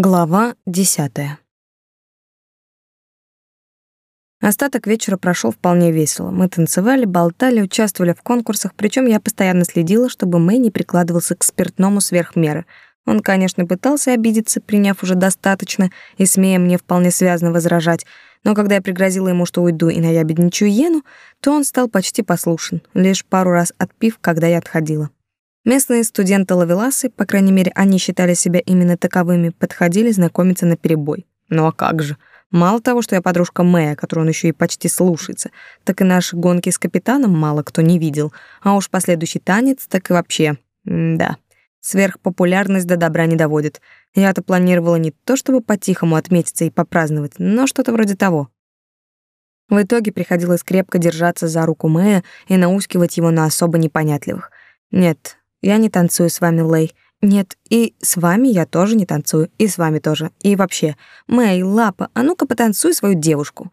Глава десятая. Остаток вечера прошел вполне весело. Мы танцевали, болтали, участвовали в конкурсах, причем я постоянно следила, чтобы Мэй не прикладывался к спиртному сверх меры. Он, конечно, пытался обидеться, приняв уже достаточно и смея мне вполне связно возражать, но когда я пригрозила ему, что уйду и наябедничаю Йену, то он стал почти послушен, лишь пару раз отпив, когда я отходила. Местные студенты-лавеласы, по крайней мере, они считали себя именно таковыми, подходили знакомиться на перебой. Ну а как же? Мало того, что я подружка Мэя, которую он еще и почти слушается, так и наши гонки с капитаном мало кто не видел. А уж последующий танец так и вообще. М да. Сверхпопулярность до добра не доводит. Я-то планировала не то, чтобы по-тихому отметиться и попраздновать, но что-то вроде того. В итоге приходилось крепко держаться за руку Мэя и наускивать его на особо непонятливых. Нет, я не танцую с вами, Лей. Нет, и с вами я тоже не танцую, и с вами тоже. И вообще, Мэй, Лапа, а ну-ка потанцуй свою девушку.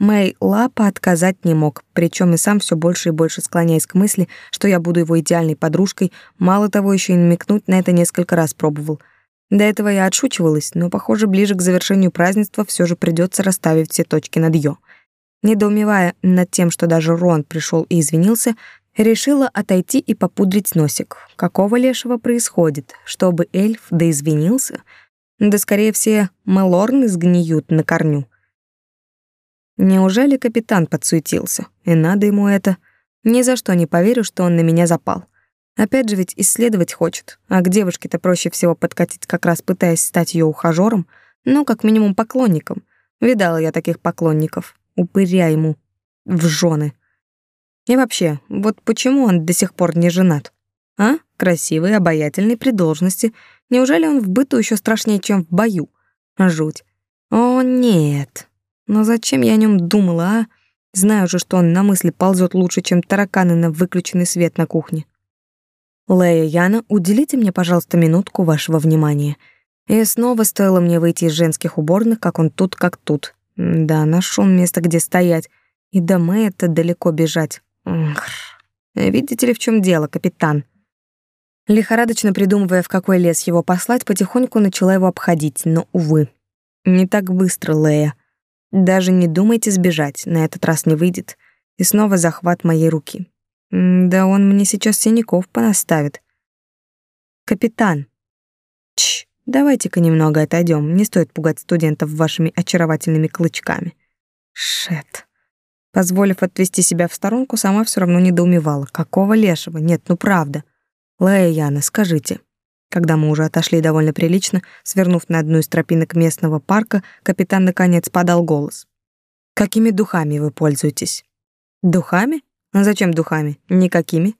Мэй Лапа отказать не мог, причем и сам все больше и больше склоняясь к мысли, что я буду его идеальной подружкой, мало того, еще и намекнуть на это несколько раз пробовал. До этого я отшучивалась, но, похоже, ближе к завершению празднества все же придется расставить все точки над «ё». Недоумевая над тем, что даже Рон пришел и извинился, Решила отойти и попудрить носик. Какого лешего происходит? Чтобы эльф да извинился? Да скорее все Мелорны сгниют на корню. Неужели капитан подсуетился? И надо ему это. Ни за что не поверю, что он на меня запал. Опять же ведь исследовать хочет, а к девушке-то проще всего подкатить, как раз пытаясь стать ее ухажером, ну, как минимум поклонником. Видала я таких поклонников. Упыря ему в жены. И вообще, вот почему он до сих пор не женат? А? Красивый, обаятельный, при должности. Неужели он в быту еще страшнее, чем в бою? Жуть. О, нет. Но зачем я о нем думала, а? Знаю же, что он на мысли ползет лучше, чем тараканы на выключенный свет на кухне. Лея Яна, уделите мне, пожалуйста, минутку вашего внимания. И снова стоило мне выйти из женских уборных, как он тут, как тут. Да, нашел место, где стоять. И до Мэя-то далеко бежать. Видите ли, в чем дело, капитан? Лихорадочно придумывая, в какой лес его послать, потихоньку начала его обходить, но, увы, не так быстро, Лея. Даже не думайте сбежать, на этот раз не выйдет. И снова захват моей руки. Да он мне сейчас синяков понаставит. Капитан. Чш, давайте-ка немного отойдем. Не стоит пугать студентов вашими очаровательными клычками. Шет. Позволив отвести себя в сторонку, сама все равно недоумевала. Какого лешего? Нет, ну правда. Лея Яна, скажите. Когда мы уже отошли довольно прилично, свернув на одну из тропинок местного парка, капитан наконец подал голос. Какими духами вы пользуетесь? Духами? А зачем духами? Никакими.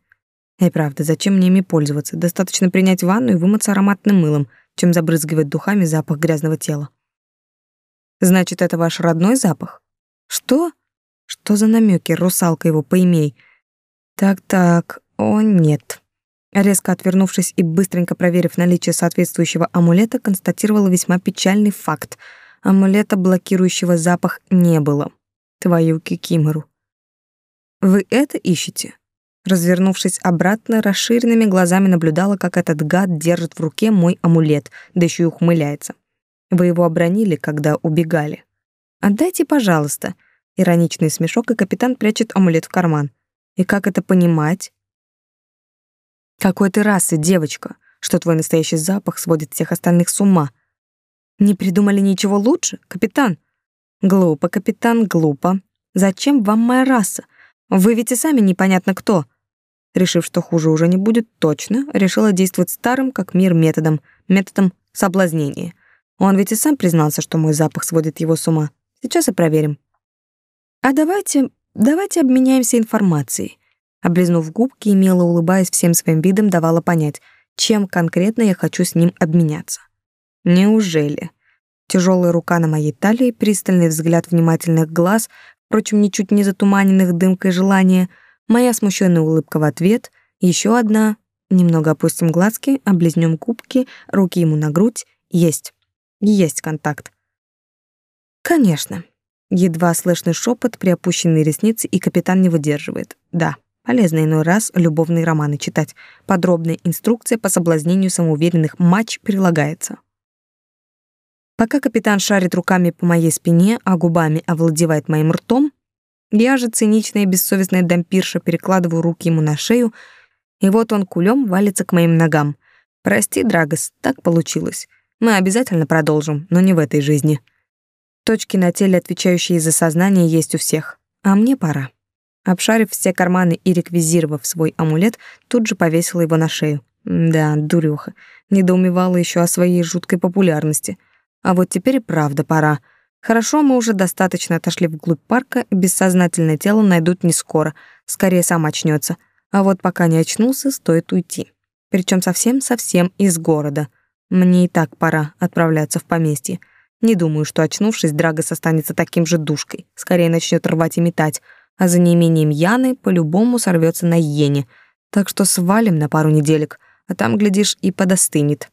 И правда, зачем мне ими пользоваться? Достаточно принять ванну и вымыться ароматным мылом, чем забрызгивать духами запах грязного тела. Значит, это ваш родной запах? Что? Что за намеки, русалка его поимей? Так-так, о нет. Резко отвернувшись и быстренько проверив наличие соответствующего амулета, констатировала весьма печальный факт. Амулета, блокирующего запах, не было. Твою кикимору. Вы это ищете? Развернувшись обратно, расширенными глазами наблюдала, как этот гад держит в руке мой амулет, да еще и ухмыляется. Вы его обронили, когда убегали. Отдайте, пожалуйста. Ироничный смешок, и капитан прячет амулет в карман. И как это понимать? Какой ты расы, девочка, что твой настоящий запах сводит всех остальных с ума. Не придумали ничего лучше, капитан? Глупо, капитан, глупо. Зачем вам моя раса? Вы ведь и сами непонятно кто. Решив, что хуже уже не будет точно, решила действовать старым, как мир, методом, методом соблазнения. Он ведь и сам признался, что мой запах сводит его с ума. Сейчас и проверим. А давайте, давайте обменяемся информацией. Облизнув губки и мило улыбаясь всем своим видом, давала понять, чем конкретно я хочу с ним обменяться. Неужели? Тяжелая рука на моей талии, пристальный взгляд внимательных глаз, впрочем, ничуть не затуманенных дымкой желания, моя смущенная улыбка в ответ, еще одна, немного опустим глазки, облизнем губки, руки ему на грудь, есть, есть контакт. Конечно. Едва слышный шепот при опущенной реснице, и капитан не выдерживает. Да, полезно иной раз любовные романы читать. Подробная инструкция по соблазнению самоуверенных матч прилагается. Пока капитан шарит руками по моей спине, а губами овладевает моим ртом, я же циничная и бессовестная дампирша перекладываю руки ему на шею, и вот он кулем валится к моим ногам. Прости, Драгос, так получилось. Мы обязательно продолжим, но не в этой жизни. Точки на теле, отвечающие за сознание, есть у всех. А мне пора. Обшарив все карманы и реквизировав свой амулет, тут же повесила его на шею. Да, дурёха, недоумевала еще о своей жуткой популярности. А вот теперь и правда пора. Хорошо, мы уже достаточно отошли вглубь парка, бессознательное тело найдут не скоро, скорее сам очнется. А вот пока не очнулся, стоит уйти. Причем совсем-совсем из города. Мне и так пора отправляться в поместье. Не думаю, что очнувшись, Драгос останется таким же душкой. Скорее начнет рвать и метать, а за неимением Яны по-любому сорвется на Йене. Так что свалим на пару неделек, а там, глядишь, и подостынет.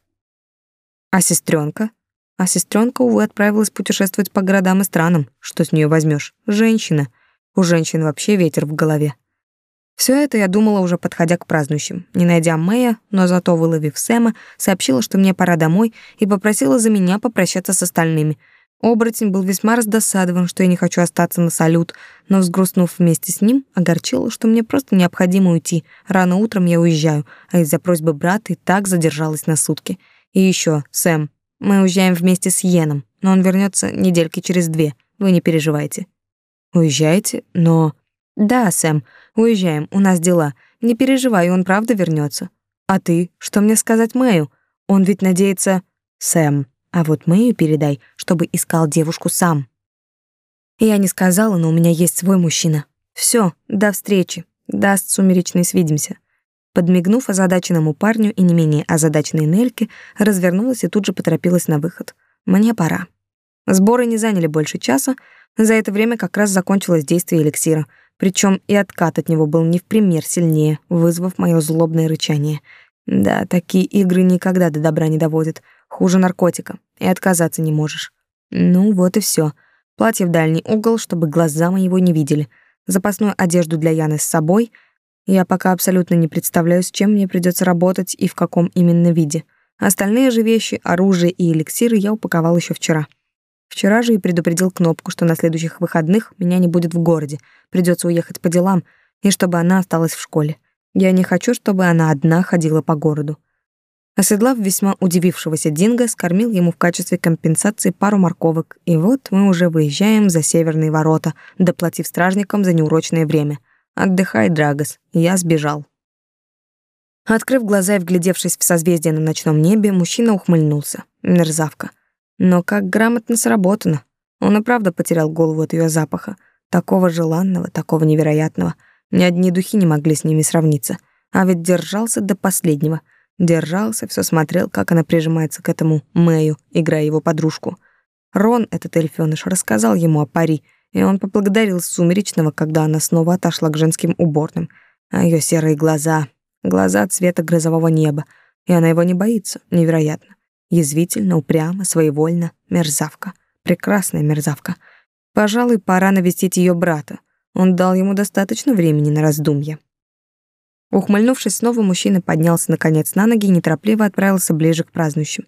А сестренка? А сестренка, увы, отправилась путешествовать по городам и странам. Что с нее возьмешь? Женщина. У женщин вообще ветер в голове. Все это я думала уже подходя к празднующим. Не найдя Мэя, но зато выловив Сэма, сообщила, что мне пора домой, и попросила за меня попрощаться с остальными. Оборотень был весьма раздосадован, что я не хочу остаться на салют, но, взгрустнув вместе с ним, огорчила, что мне просто необходимо уйти. Рано утром я уезжаю, а из-за просьбы брата и так задержалась на сутки. И еще, Сэм, мы уезжаем вместе с Йеном, но он вернется недельки через две, вы не переживайте. Уезжаете? Но... Да, Сэм, уезжаем, у нас дела. Не переживай, он правда вернется. А ты, что мне сказать Мэю? Он ведь надеется... Сэм, а вот Мэю передай, чтобы искал девушку сам. Я не сказала, но у меня есть свой мужчина. Все, до встречи. Даст сумеречный свидимся. Подмигнув озадаченному парню и не менее озадаченной Нельке, развернулась и тут же поторопилась на выход. Мне пора. Сборы не заняли больше часа, за это время как раз закончилось действие эликсира, причем и откат от него был не в пример сильнее, вызвав мое злобное рычание. Да, такие игры никогда до добра не доводят. Хуже наркотика. И отказаться не можешь. Ну, вот и все. Платье в дальний угол, чтобы глаза моего не видели. Запасную одежду для Яны с собой. Я пока абсолютно не представляю, с чем мне придется работать и в каком именно виде. Остальные же вещи, оружие и эликсиры я упаковал еще вчера. Вчера же и предупредил Кнопку, что на следующих выходных меня не будет в городе, придется уехать по делам, и чтобы она осталась в школе. Я не хочу, чтобы она одна ходила по городу. Оседлав весьма удивившегося Динго, скормил ему в качестве компенсации пару морковок, и вот мы уже выезжаем за северные ворота, доплатив стражникам за неурочное время. Отдыхай, Драгос, я сбежал. Открыв глаза и вглядевшись в созвездие на ночном небе, мужчина ухмыльнулся. Мерзавка. Но как грамотно сработано. Он и правда потерял голову от ее запаха. Такого желанного, такого невероятного. Ни одни духи не могли с ними сравниться. А ведь держался до последнего. Держался, все смотрел, как она прижимается к этому Мэю, играя его подружку. Рон, этот эльфёныш, рассказал ему о пари, и он поблагодарил Сумеречного, когда она снова отошла к женским уборным. А ее серые глаза, глаза цвета грозового неба, и она его не боится, невероятно. Язвительно, упрямо, своевольно, мерзавка. Прекрасная мерзавка. Пожалуй, пора навестить ее брата. Он дал ему достаточно времени на раздумье. Ухмыльнувшись снова, мужчина поднялся наконец на ноги и неторопливо отправился ближе к празднующим.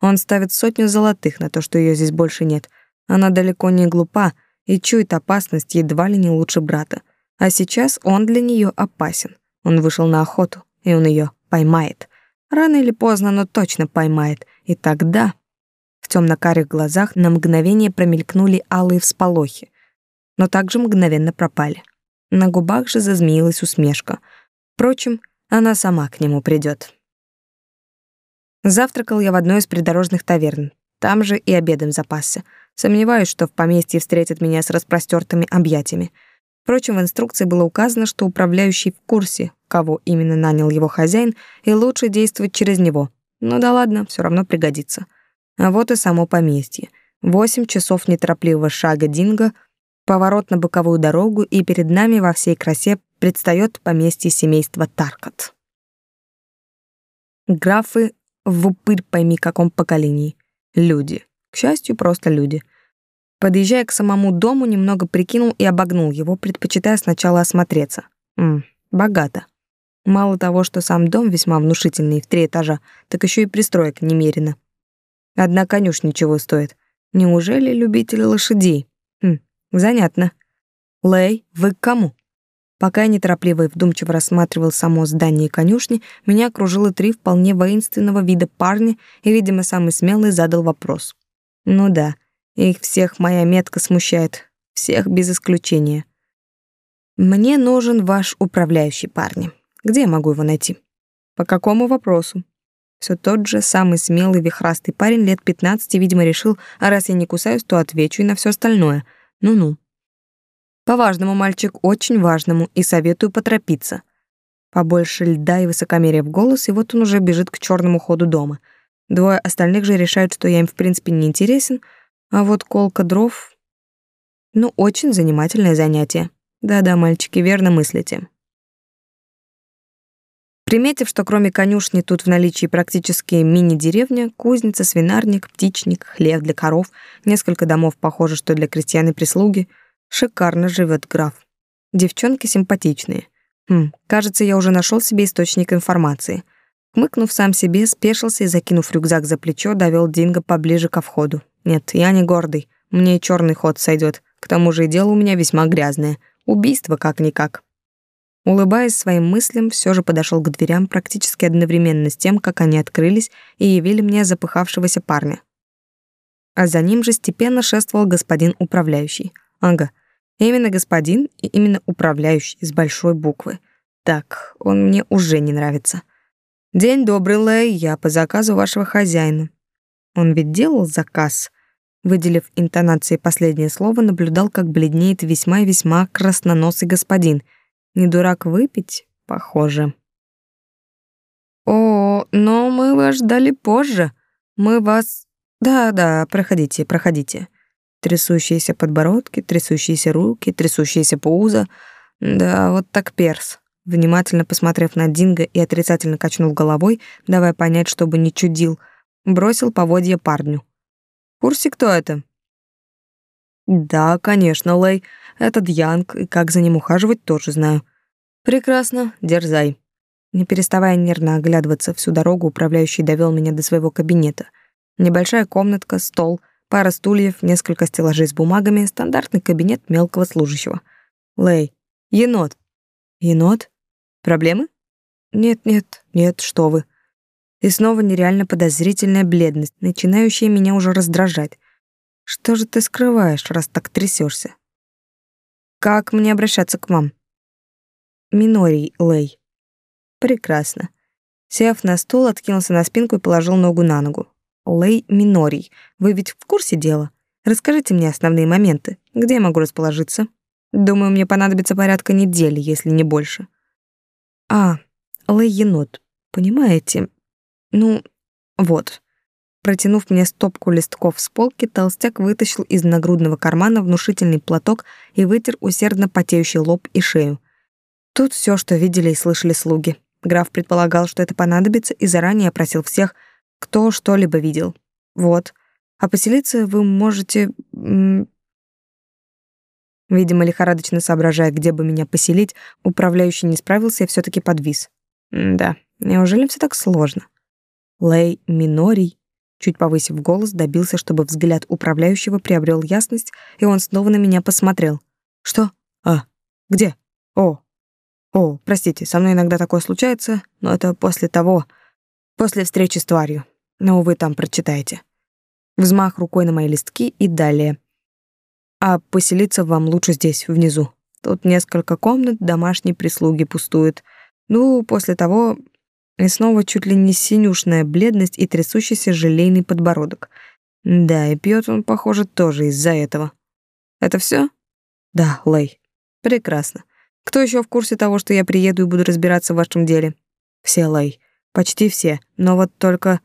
Он ставит сотню золотых на то, что ее здесь больше нет. Она далеко не глупа и чует опасность едва ли не лучше брата. А сейчас он для нее опасен. Он вышел на охоту, и он ее поймает. Рано или поздно, но точно поймает. И тогда в темно-карих глазах на мгновение промелькнули алые всполохи, но также мгновенно пропали. На губах же зазмеилась усмешка. Впрочем, она сама к нему придет. Завтракал я в одной из придорожных таверн. Там же и обедом запасся. Сомневаюсь, что в поместье встретят меня с распростертыми объятиями. Впрочем, в инструкции было указано, что управляющий в курсе, кого именно нанял его хозяин, и лучше действовать через него. Ну да ладно, все равно пригодится. А вот и само поместье. Восемь часов неторопливого шага Динго, поворот на боковую дорогу, и перед нами во всей красе предстает поместье семейства Таркот. Графы в упырь пойми каком поколении. Люди. К счастью, просто люди. Подъезжая к самому дому, немного прикинул и обогнул его, предпочитая сначала осмотреться. М, богато. Мало того, что сам дом весьма внушительный, в три этажа, так еще и пристроек немерено. Одна конюшня чего стоит. Неужели любители лошадей? Хм, занятно. Лэй, вы к кому? Пока я неторопливо и вдумчиво рассматривал само здание конюшни, меня окружило три вполне воинственного вида парня, и, видимо, самый смелый задал вопрос. Ну да, их всех моя метка смущает, всех без исключения. Мне нужен ваш управляющий, парни. Где я могу его найти? По какому вопросу? Все тот же самый смелый вихрастый парень лет 15, видимо, решил, а раз я не кусаюсь, то отвечу и на все остальное. Ну-ну. По-важному, мальчик, очень важному, и советую поторопиться. Побольше льда и высокомерия в голос, и вот он уже бежит к черному ходу дома. Двое остальных же решают, что я им в принципе не интересен, а вот колка дров... Ну, очень занимательное занятие. Да-да, мальчики, верно мыслите. Приметив, что кроме конюшни тут в наличии практически мини-деревня, кузница, свинарник, птичник, хлев для коров, несколько домов, похоже, что для крестьян и прислуги — Шикарно живет граф. Девчонки симпатичные. Хм, кажется, я уже нашел себе источник информации. Хмыкнув сам себе, спешился и, закинув рюкзак за плечо, довел Динго поближе ко входу. Нет, я не гордый. Мне и черный ход сойдет. К тому же и дело у меня весьма грязное. Убийство как-никак. Улыбаясь своим мыслям, все же подошел к дверям практически одновременно с тем, как они открылись и явили мне запыхавшегося парня. А за ним же степенно шествовал господин управляющий. Ага, Именно господин и именно управляющий с большой буквы. Так, он мне уже не нравится. День добрый, Лэй, я по заказу вашего хозяина. Он ведь делал заказ. Выделив интонацией последнее слово, наблюдал, как бледнеет весьма и весьма красноносый господин. Не дурак выпить, похоже. О, но мы вас ждали позже. Мы вас... Да-да, проходите, проходите. Трясущиеся подбородки, трясущиеся руки, трясущиеся пузо. Да, вот так перс. Внимательно посмотрев на Динго и отрицательно качнув головой, давая понять, чтобы не чудил, бросил поводья парню. «В курсе, кто это?» «Да, конечно, Лэй. Этот Янг, и как за ним ухаживать, тоже знаю». «Прекрасно, дерзай». Не переставая нервно оглядываться всю дорогу, управляющий довел меня до своего кабинета. Небольшая комнатка, стол — Пара стульев, несколько стеллажей с бумагами, стандартный кабинет мелкого служащего. Лей, енот. Енот? Проблемы? Нет-нет, нет, что вы. И снова нереально подозрительная бледность, начинающая меня уже раздражать. Что же ты скрываешь, раз так трясешься? Как мне обращаться к вам? Минорий, Лей. Прекрасно. Сев на стул, откинулся на спинку и положил ногу на ногу. Лей Минорий. Вы ведь в курсе дела? Расскажите мне основные моменты. Где я могу расположиться? Думаю, мне понадобится порядка недели, если не больше. А, Лей Енот. Понимаете? Ну, вот. Протянув мне стопку листков с полки, толстяк вытащил из нагрудного кармана внушительный платок и вытер усердно потеющий лоб и шею. Тут все, что видели и слышали слуги. Граф предполагал, что это понадобится, и заранее опросил всех, кто что-либо видел. Вот. А поселиться вы можете... Видимо, лихорадочно соображая, где бы меня поселить, управляющий не справился и все таки подвис. да, неужели все так сложно? Лей Минорий, чуть повысив голос, добился, чтобы взгляд управляющего приобрел ясность, и он снова на меня посмотрел. Что? А, где? О, о, простите, со мной иногда такое случается, но это после того, после встречи с тварью но вы там прочитаете. Взмах рукой на мои листки и далее. А поселиться вам лучше здесь, внизу. Тут несколько комнат домашней прислуги пустует. Ну, после того и снова чуть ли не синюшная бледность и трясущийся желейный подбородок. Да, и пьет он, похоже, тоже из-за этого. Это все? Да, Лей. Прекрасно. Кто еще в курсе того, что я приеду и буду разбираться в вашем деле? Все, Лей. Почти все. Но вот только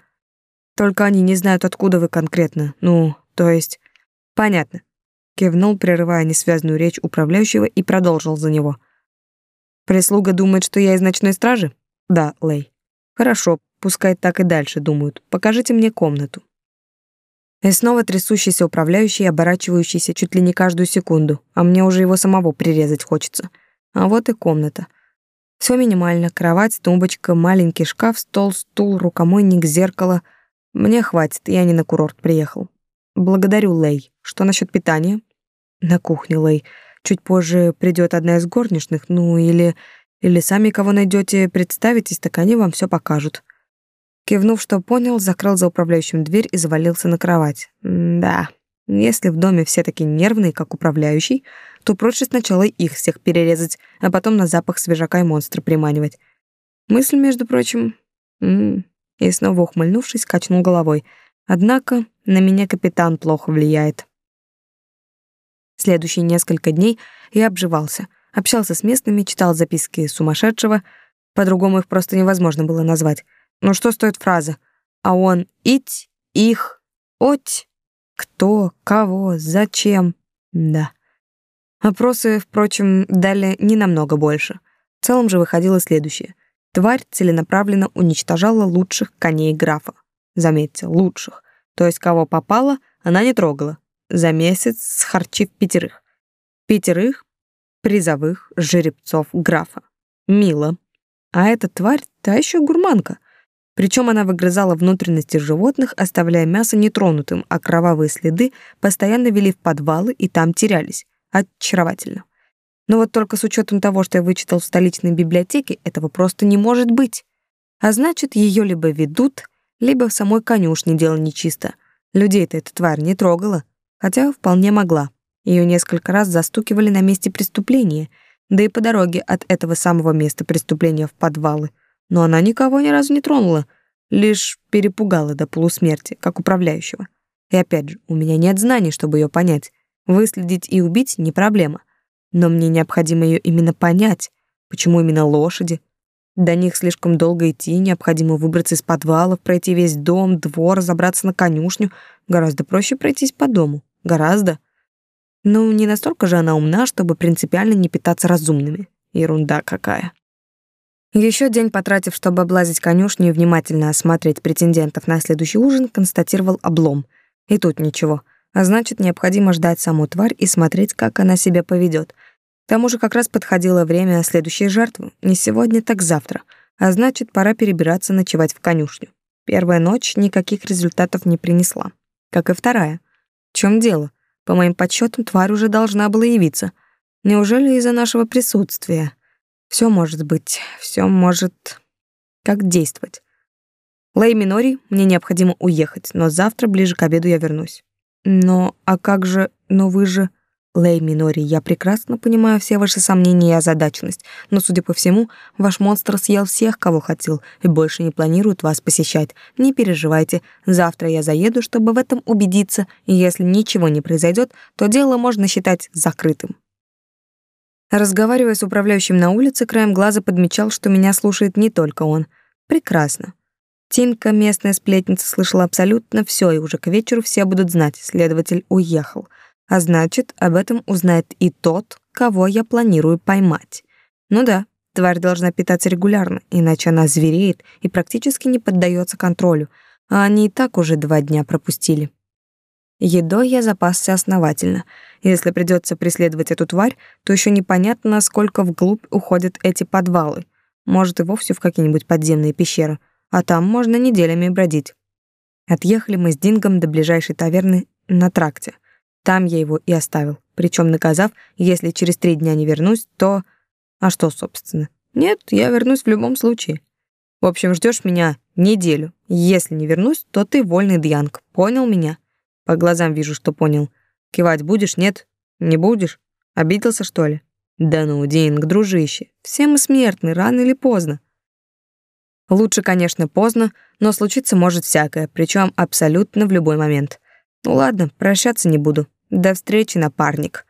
только они не знают, откуда вы конкретно. Ну, то есть... Понятно. Кивнул, прерывая несвязную речь управляющего и продолжил за него. Прислуга думает, что я из ночной стражи? Да, Лей. Хорошо, пускай так и дальше думают. Покажите мне комнату. И снова трясущийся управляющий, оборачивающийся чуть ли не каждую секунду, а мне уже его самого прирезать хочется. А вот и комната. Все минимально. Кровать, тумбочка, маленький шкаф, стол, стул, рукомойник, зеркало — мне хватит, я не на курорт приехал. Благодарю, Лей. Что насчет питания? На кухне, Лей. Чуть позже придет одна из горничных, ну или... Или сами кого найдете, представитесь, так они вам все покажут. Кивнув, что понял, закрыл за управляющим дверь и завалился на кровать. М да, если в доме все такие нервные, как управляющий, то проще сначала их всех перерезать, а потом на запах свежака и монстра приманивать. Мысль, между прочим... М -м, и снова ухмыльнувшись, качнул головой. Однако на меня капитан плохо влияет. Следующие несколько дней я обживался, общался с местными, читал записки сумасшедшего, по-другому их просто невозможно было назвать. Но что стоит фраза «А он ить, их, оть»? Кто, кого, зачем? Да. Вопросы, впрочем, дали не намного больше. В целом же выходило следующее. Тварь целенаправленно уничтожала лучших коней графа. Заметьте, лучших. То есть кого попало, она не трогала. За месяц схарчив пятерых. Пятерых призовых жеребцов графа. Мило. А эта тварь та еще гурманка. Причем она выгрызала внутренности животных, оставляя мясо нетронутым, а кровавые следы постоянно вели в подвалы и там терялись. Очаровательно. Но вот только с учетом того, что я вычитал в столичной библиотеке, этого просто не может быть. А значит, ее либо ведут, либо в самой конюшне дело нечисто. Людей-то эта тварь не трогала, хотя вполне могла. Ее несколько раз застукивали на месте преступления, да и по дороге от этого самого места преступления в подвалы — но она никого ни разу не тронула, лишь перепугала до полусмерти, как управляющего. И опять же, у меня нет знаний, чтобы ее понять. Выследить и убить не проблема. Но мне необходимо ее именно понять. Почему именно лошади? До них слишком долго идти, необходимо выбраться из подвалов, пройти весь дом, двор, забраться на конюшню. Гораздо проще пройтись по дому. Гораздо. Ну, не настолько же она умна, чтобы принципиально не питаться разумными. Ерунда какая. Еще день потратив, чтобы облазить конюшню и внимательно осмотреть претендентов на следующий ужин, констатировал облом. И тут ничего. А значит, необходимо ждать саму тварь и смотреть, как она себя поведет. К тому же как раз подходило время следующей жертвы. Не сегодня, так завтра. А значит, пора перебираться ночевать в конюшню. Первая ночь никаких результатов не принесла. Как и вторая. В чем дело? По моим подсчетам, тварь уже должна была явиться. Неужели из-за нашего присутствия? Все может быть, все может... Как действовать? Лей Минори, мне необходимо уехать, но завтра ближе к обеду я вернусь. Но, а как же, но вы же... Лей Минори, я прекрасно понимаю все ваши сомнения и озадаченность, но, судя по всему, ваш монстр съел всех, кого хотел, и больше не планирует вас посещать. Не переживайте, завтра я заеду, чтобы в этом убедиться, и если ничего не произойдет, то дело можно считать закрытым. Разговаривая с управляющим на улице, краем глаза подмечал, что меня слушает не только он. Прекрасно. Тинка, местная сплетница, слышала абсолютно все, и уже к вечеру все будут знать, следователь уехал. А значит, об этом узнает и тот, кого я планирую поймать. Ну да, тварь должна питаться регулярно, иначе она звереет и практически не поддается контролю, а они и так уже два дня пропустили. Едой я запасся основательно. Если придется преследовать эту тварь, то еще непонятно, насколько вглубь уходят эти подвалы. Может, и вовсе в какие-нибудь подземные пещеры. А там можно неделями бродить. Отъехали мы с Дингом до ближайшей таверны на тракте. Там я его и оставил, причем наказав, если через три дня не вернусь, то... А что, собственно? Нет, я вернусь в любом случае. В общем, ждешь меня неделю. Если не вернусь, то ты вольный Дьянг. Понял меня? По глазам вижу, что понял. Кивать будешь, нет? Не будешь? Обиделся, что ли? Да ну, Динг, дружище, все мы смертны, рано или поздно. Лучше, конечно, поздно, но случиться может всякое, причем абсолютно в любой момент. Ну ладно, прощаться не буду. До встречи, напарник.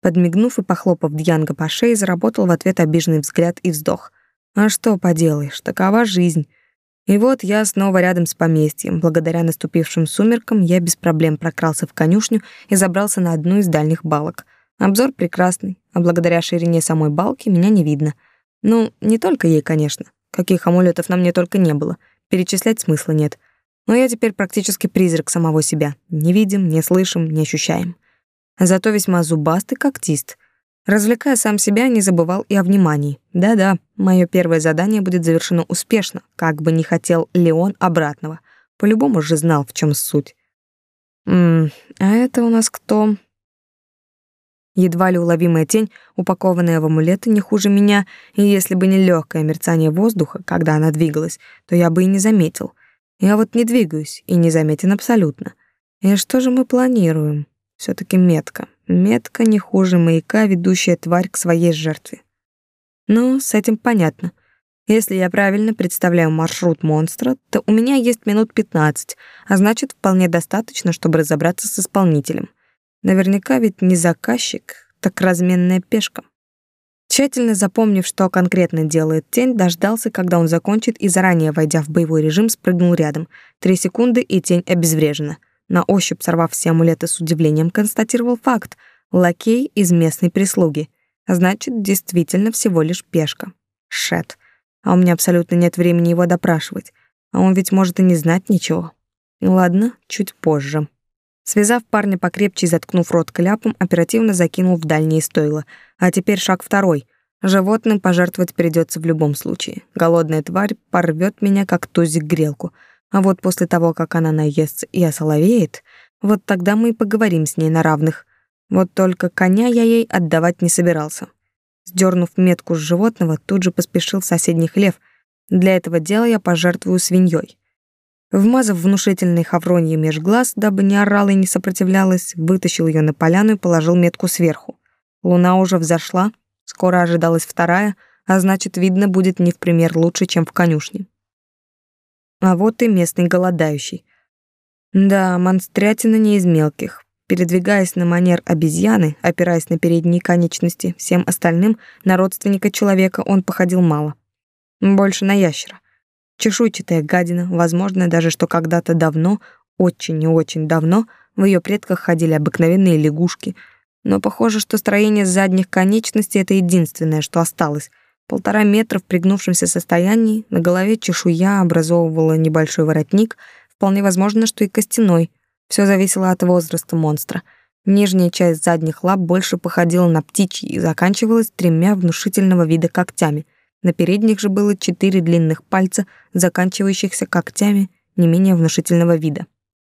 Подмигнув и похлопав Дьянга по шее, заработал в ответ обиженный взгляд и вздох. А что поделаешь, такова жизнь. И вот я снова рядом с поместьем. Благодаря наступившим сумеркам я без проблем прокрался в конюшню и забрался на одну из дальних балок. Обзор прекрасный, а благодаря ширине самой балки меня не видно. Ну, не только ей, конечно. Каких амулетов на мне только не было. Перечислять смысла нет. Но я теперь практически призрак самого себя. Не видим, не слышим, не ощущаем. Зато весьма зубастый когтист — Развлекая сам себя, не забывал и о внимании. Да-да, мое первое задание будет завершено успешно, как бы не хотел Леон обратного. По-любому же знал, в чем суть. Ммм, а это у нас кто? Едва ли уловимая тень, упакованная в амулеты не хуже меня, и если бы не легкое мерцание воздуха, когда она двигалась, то я бы и не заметил. Я вот не двигаюсь и не заметен абсолютно. И что же мы планируем? все таки метка. Метка не хуже маяка, ведущая тварь к своей жертве. Ну, с этим понятно. Если я правильно представляю маршрут монстра, то у меня есть минут 15, а значит, вполне достаточно, чтобы разобраться с исполнителем. Наверняка ведь не заказчик, так разменная пешка. Тщательно запомнив, что конкретно делает тень, дождался, когда он закончит, и заранее войдя в боевой режим, спрыгнул рядом. Три секунды, и тень обезврежена. На ощупь сорвав все амулеты с удивлением, констатировал факт. Лакей из местной прислуги. Значит, действительно всего лишь пешка. Шет а у меня абсолютно нет времени его допрашивать. А он ведь может и не знать ничего. Ладно, чуть позже. Связав парня покрепче и заткнув рот кляпом, оперативно закинул в дальнее стойло. А теперь шаг второй. Животным пожертвовать придется в любом случае. Голодная тварь порвет меня, как тузик грелку. А вот после того, как она наестся и осоловеет, вот тогда мы и поговорим с ней на равных. Вот только коня я ей отдавать не собирался. Сдернув метку с животного, тут же поспешил в соседний хлев. Для этого дела я пожертвую свиньей. Вмазав внушительный хавронье меж глаз, дабы не орала и не сопротивлялась, вытащил ее на поляну и положил метку сверху. Луна уже взошла, скоро ожидалась вторая, а значит, видно будет не в пример лучше, чем в конюшне. А вот и местный голодающий. Да, монстрятина не из мелких. Передвигаясь на манер обезьяны, опираясь на передние конечности, всем остальным на родственника человека он походил мало. Больше на ящера. Чешуйчатая гадина, возможно, даже что когда-то давно, очень и очень давно, в ее предках ходили обыкновенные лягушки. Но похоже, что строение задних конечностей — это единственное, что осталось. Полтора метра в пригнувшемся состоянии, на голове чешуя образовывала небольшой воротник, вполне возможно, что и костяной, все зависело от возраста монстра. Нижняя часть задних лап больше походила на птичьи и заканчивалась тремя внушительного вида когтями. На передних же было четыре длинных пальца, заканчивающихся когтями не менее внушительного вида.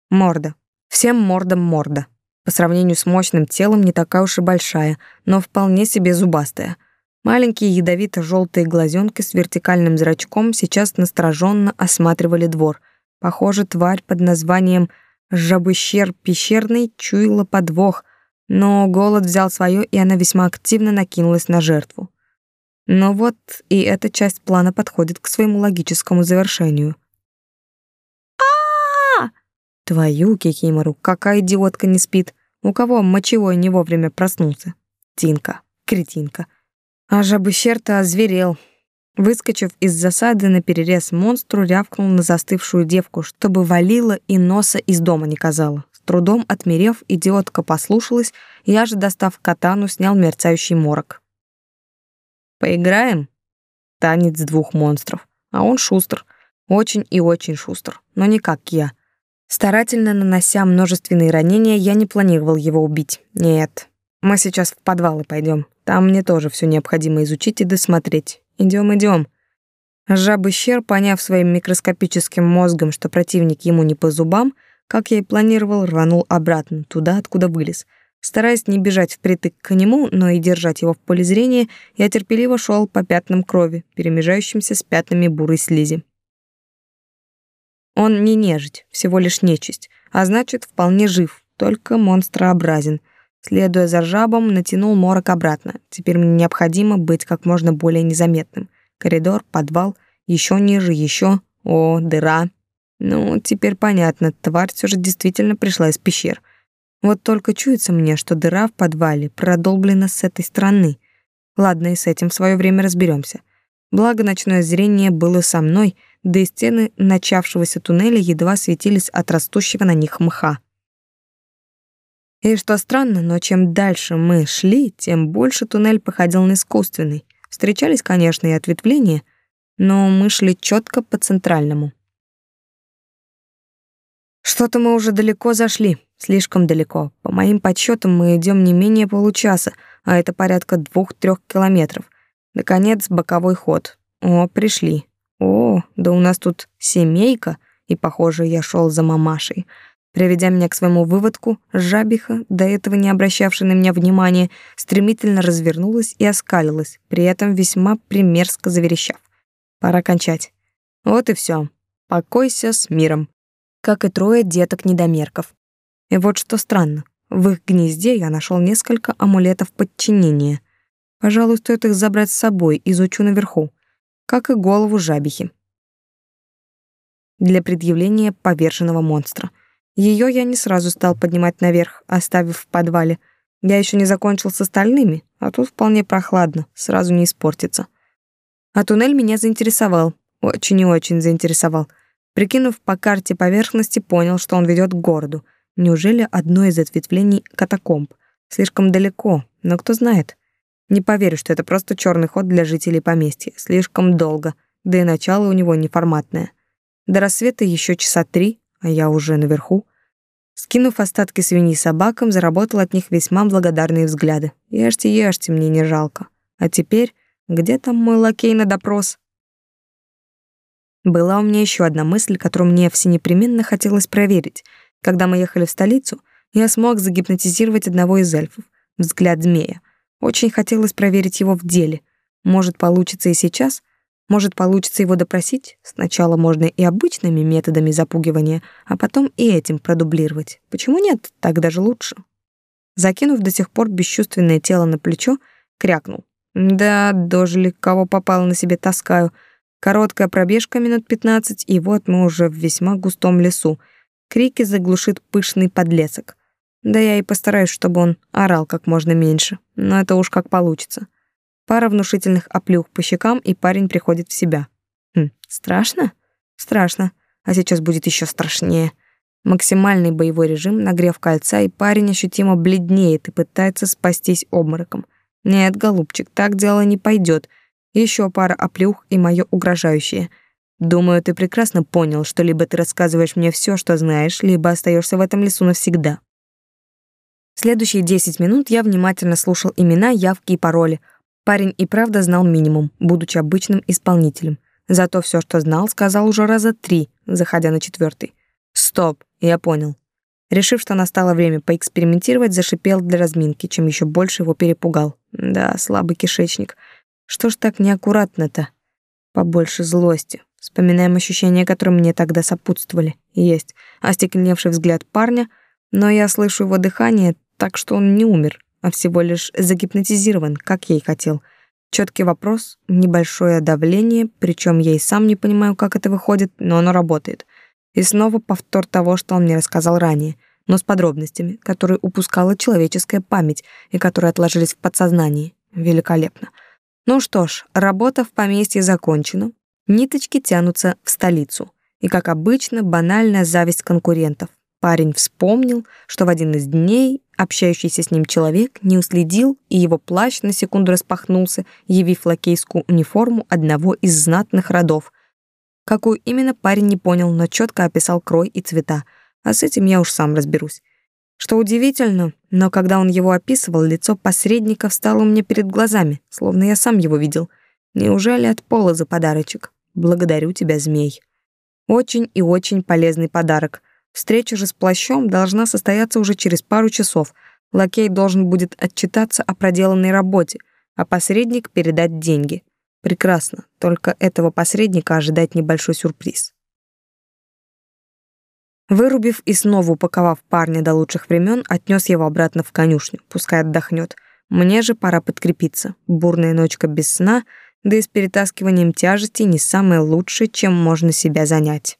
Морда. Всем мордам морда. По сравнению с мощным телом не такая уж и большая, но вполне себе зубастая. Маленькие ядовито желтые глазенки с вертикальным зрачком сейчас настороженно осматривали двор. Похоже, тварь под названием Жабыщер пещерный чуяла подвох, но голод взял свое, и она весьма активно накинулась на жертву. Но вот и эта часть плана подходит к своему логическому завершению. а Твою кикимору, какая идиотка не спит. У кого мочевой не вовремя проснулся? Тинка, кретинка. А жабыщер-то озверел, Выскочив из засады на перерез монстру, рявкнул на застывшую девку, чтобы валила и носа из дома не казала. С трудом отмерев, идиотка послушалась, я же, достав катану, снял мерцающий морок. «Поиграем?» Танец двух монстров. А он шустр. Очень и очень шустр. Но не как я. Старательно нанося множественные ранения, я не планировал его убить. Нет. Мы сейчас в подвалы пойдем. Там мне тоже все необходимо изучить и досмотреть. Идем, идем. Жабы-щер, поняв своим микроскопическим мозгом, что противник ему не по зубам, как я и планировал, рванул обратно, туда, откуда вылез. Стараясь не бежать впритык к нему, но и держать его в поле зрения, я терпеливо шел по пятнам крови, перемежающимся с пятнами бурой слизи. Он не нежить, всего лишь нечисть, а значит, вполне жив, только монстрообразен — Следуя за жабом, натянул морок обратно. Теперь мне необходимо быть как можно более незаметным. Коридор, подвал, еще ниже, еще. О, дыра. Ну, теперь понятно, тварь все же действительно пришла из пещер. Вот только чуется мне, что дыра в подвале продолблена с этой стороны. Ладно, и с этим в свое время разберемся. Благо ночное зрение было со мной, да и стены начавшегося туннеля едва светились от растущего на них мха. И что странно, но чем дальше мы шли, тем больше туннель походил на искусственный. Встречались, конечно, и ответвления, но мы шли четко по центральному. Что-то мы уже далеко зашли, слишком далеко. По моим подсчетам, мы идем не менее получаса, а это порядка двух-трех километров. Наконец, боковой ход. О, пришли. О, да у нас тут семейка, и, похоже, я шел за мамашей. Приведя меня к своему выводку, жабиха, до этого не обращавшая на меня внимания, стремительно развернулась и оскалилась, при этом весьма примерзко заверещав. Пора кончать. Вот и все. Покойся с миром. Как и трое деток-недомерков. И вот что странно. В их гнезде я нашел несколько амулетов подчинения. Пожалуй, стоит их забрать с собой, изучу наверху. Как и голову жабихи. Для предъявления поверженного монстра — ее я не сразу стал поднимать наверх, оставив в подвале. Я еще не закончил с остальными, а тут вполне прохладно, сразу не испортится. А туннель меня заинтересовал, очень и очень заинтересовал. Прикинув по карте поверхности, понял, что он ведет к городу. Неужели одно из ответвлений катакомб? Слишком далеко, но кто знает. Не поверю, что это просто черный ход для жителей поместья. Слишком долго, да и начало у него неформатное. До рассвета еще часа три, а я уже наверху. Скинув остатки свиньи собакам, заработал от них весьма благодарные взгляды. Ешьте, ешьте, мне не жалко. А теперь, где там мой лакей на допрос? Была у меня еще одна мысль, которую мне всенепременно хотелось проверить. Когда мы ехали в столицу, я смог загипнотизировать одного из эльфов. Взгляд змея. Очень хотелось проверить его в деле. Может, получится и сейчас — может, получится его допросить? Сначала можно и обычными методами запугивания, а потом и этим продублировать. Почему нет? Так даже лучше. Закинув до сих пор бесчувственное тело на плечо, крякнул. Да, дожили, кого попало на себе таскаю. Короткая пробежка минут пятнадцать, и вот мы уже в весьма густом лесу. Крики заглушит пышный подлесок. Да я и постараюсь, чтобы он орал как можно меньше, но это уж как получится. Пара внушительных оплюх по щекам, и парень приходит в себя. Хм, страшно? Страшно. А сейчас будет еще страшнее. Максимальный боевой режим, нагрев кольца, и парень ощутимо бледнеет и пытается спастись обмороком. Нет, голубчик, так дело не пойдет. Еще пара оплюх и мое угрожающее. Думаю, ты прекрасно понял, что либо ты рассказываешь мне все, что знаешь, либо остаешься в этом лесу навсегда. Следующие 10 минут я внимательно слушал имена, явки и пароли, Парень и правда знал минимум, будучи обычным исполнителем. Зато все, что знал, сказал уже раза три, заходя на четвертый. Стоп, я понял. Решив, что настало время поэкспериментировать, зашипел для разминки, чем еще больше его перепугал. Да, слабый кишечник. Что ж так неаккуратно-то? Побольше злости. Вспоминаем ощущения, которые мне тогда сопутствовали. Есть остекленевший взгляд парня, но я слышу его дыхание, так что он не умер а всего лишь загипнотизирован, как я и хотел. Четкий вопрос, небольшое давление, причем я и сам не понимаю, как это выходит, но оно работает. И снова повтор того, что он мне рассказал ранее, но с подробностями, которые упускала человеческая память и которые отложились в подсознании. Великолепно. Ну что ж, работа в поместье закончена. Ниточки тянутся в столицу. И, как обычно, банальная зависть конкурентов. Парень вспомнил, что в один из дней общающийся с ним человек не уследил, и его плащ на секунду распахнулся, явив лакейскую униформу одного из знатных родов. Какую именно парень не понял, но четко описал крой и цвета, а с этим я уж сам разберусь. Что удивительно, но когда он его описывал, лицо посредника встало меня перед глазами, словно я сам его видел. Неужели от пола за подарочек? Благодарю тебя, змей. Очень и очень полезный подарок — Встреча же с плащом должна состояться уже через пару часов. Лакей должен будет отчитаться о проделанной работе, а посредник передать деньги. Прекрасно, только этого посредника ожидать небольшой сюрприз. Вырубив и снова упаковав парня до лучших времен, отнес его обратно в конюшню, пускай отдохнет. Мне же пора подкрепиться. Бурная ночка без сна, да и с перетаскиванием тяжести не самое лучшее, чем можно себя занять.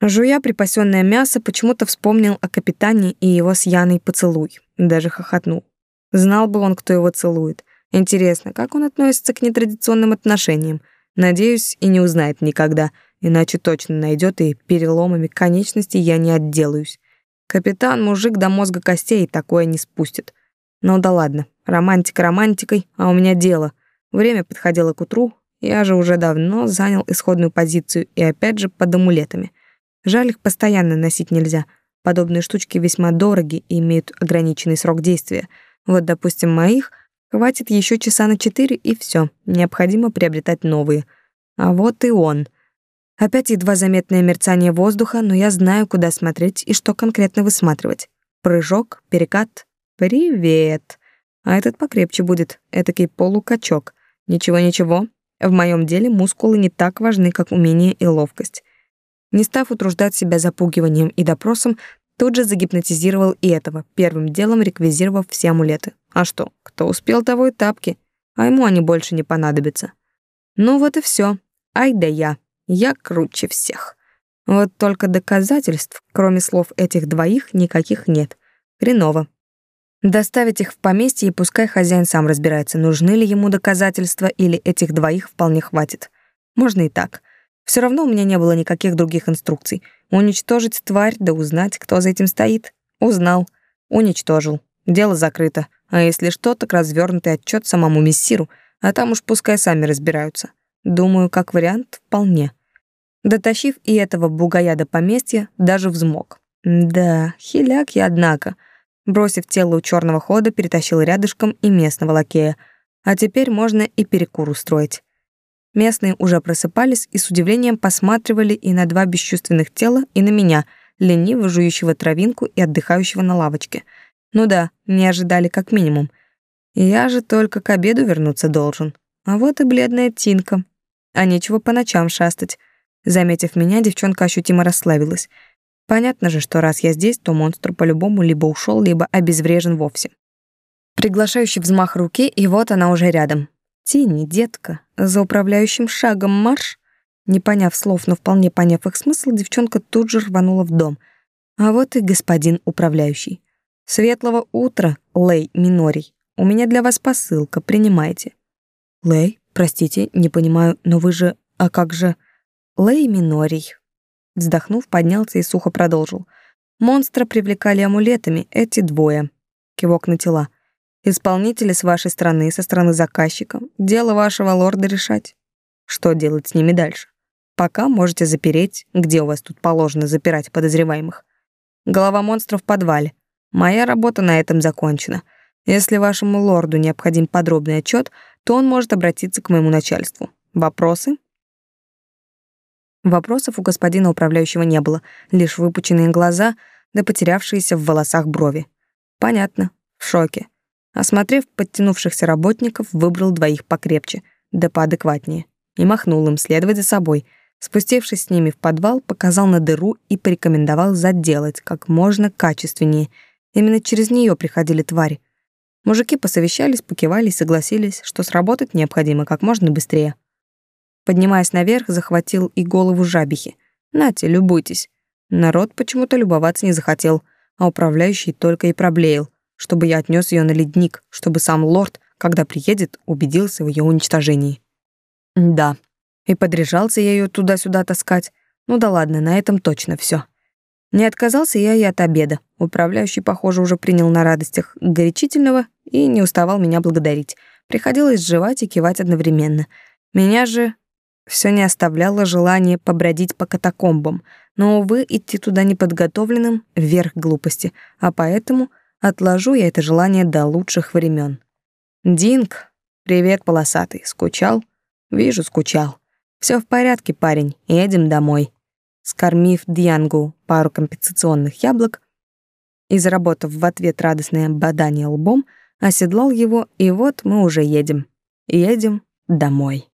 Жуя припасенное мясо, почему-то вспомнил о капитане и его с Яной поцелуй. Даже хохотнул. Знал бы он, кто его целует. Интересно, как он относится к нетрадиционным отношениям? Надеюсь, и не узнает никогда, иначе точно найдет, и переломами конечностей я не отделаюсь. Капитан, мужик до мозга костей, такое не спустит. Ну да ладно, романтика романтикой, а у меня дело. Время подходило к утру, я же уже давно занял исходную позицию и опять же под амулетами — Жаль, их постоянно носить нельзя. Подобные штучки весьма дороги и имеют ограниченный срок действия. Вот, допустим, моих хватит еще часа на четыре, и все. Необходимо приобретать новые. А вот и он. Опять едва заметное мерцание воздуха, но я знаю, куда смотреть и что конкретно высматривать. Прыжок, перекат. Привет. А этот покрепче будет, этакий полукачок. Ничего-ничего, в моем деле мускулы не так важны, как умение и ловкость. Не став утруждать себя запугиванием и допросом, тут же загипнотизировал и этого, первым делом реквизировав все амулеты. А что, кто успел, того и тапки, а ему они больше не понадобятся. Ну вот и все. Ай да я. Я круче всех. Вот только доказательств, кроме слов этих двоих, никаких нет. Хреново. Доставить их в поместье и пускай хозяин сам разбирается, нужны ли ему доказательства или этих двоих вполне хватит. Можно и так. Все равно у меня не было никаких других инструкций. Уничтожить тварь да узнать, кто за этим стоит. Узнал. Уничтожил. Дело закрыто. А если что, так развернутый отчет самому мессиру, а там уж пускай сами разбираются. Думаю, как вариант, вполне. Дотащив и этого бугая до поместья, даже взмок. Да, хиляк я, однако. Бросив тело у черного хода, перетащил рядышком и местного лакея. А теперь можно и перекур устроить. Местные уже просыпались и с удивлением посматривали и на два бесчувственных тела, и на меня, лениво жующего травинку и отдыхающего на лавочке. Ну да, не ожидали как минимум. Я же только к обеду вернуться должен. А вот и бледная Тинка. А нечего по ночам шастать. Заметив меня, девчонка ощутимо расслабилась. Понятно же, что раз я здесь, то монстр по-любому либо ушел, либо обезврежен вовсе. Приглашающий взмах руки, и вот она уже рядом. Тини, детка, за управляющим шагом марш. Не поняв слов, но вполне поняв их смысл, девчонка тут же рванула в дом. А вот и господин управляющий. Светлого утра, Лей Минорий. У меня для вас посылка, принимайте. Лей, простите, не понимаю, но вы же... А как же... Лей Минорий. Вздохнув, поднялся и сухо продолжил. Монстра привлекали амулетами, эти двое. Кивок на тела. Исполнители с вашей стороны, со стороны заказчика. Дело вашего лорда решать. Что делать с ними дальше? Пока можете запереть, где у вас тут положено запирать подозреваемых. Голова монстра в подвале. Моя работа на этом закончена. Если вашему лорду необходим подробный отчет, то он может обратиться к моему начальству. Вопросы? Вопросов у господина управляющего не было, лишь выпученные глаза да потерявшиеся в волосах брови. Понятно, в шоке. Осмотрев подтянувшихся работников, выбрал двоих покрепче, да поадекватнее, и махнул им следовать за собой. Спустившись с ними в подвал, показал на дыру и порекомендовал заделать как можно качественнее. Именно через нее приходили твари. Мужики посовещались, покивали и согласились, что сработать необходимо как можно быстрее. Поднимаясь наверх, захватил и голову жабихи. «Нате, любуйтесь». Народ почему-то любоваться не захотел, а управляющий только и проблеял — чтобы я отнес ее на ледник, чтобы сам лорд, когда приедет, убедился в ее уничтожении. Да, и подряжался я ее туда-сюда таскать. Ну да ладно, на этом точно все. Не отказался я и от обеда. Управляющий, похоже, уже принял на радостях горячительного и не уставал меня благодарить. Приходилось жевать и кивать одновременно. Меня же все не оставляло желание побродить по катакомбам, но, увы, идти туда неподготовленным — верх глупости, а поэтому Отложу я это желание до лучших времен. Динг, привет, полосатый. Скучал? Вижу, скучал. Все в порядке, парень. Едем домой. Скормив Дьянгу пару компенсационных яблок и заработав в ответ радостное бадание лбом, оседлал его, и вот мы уже едем. Едем домой.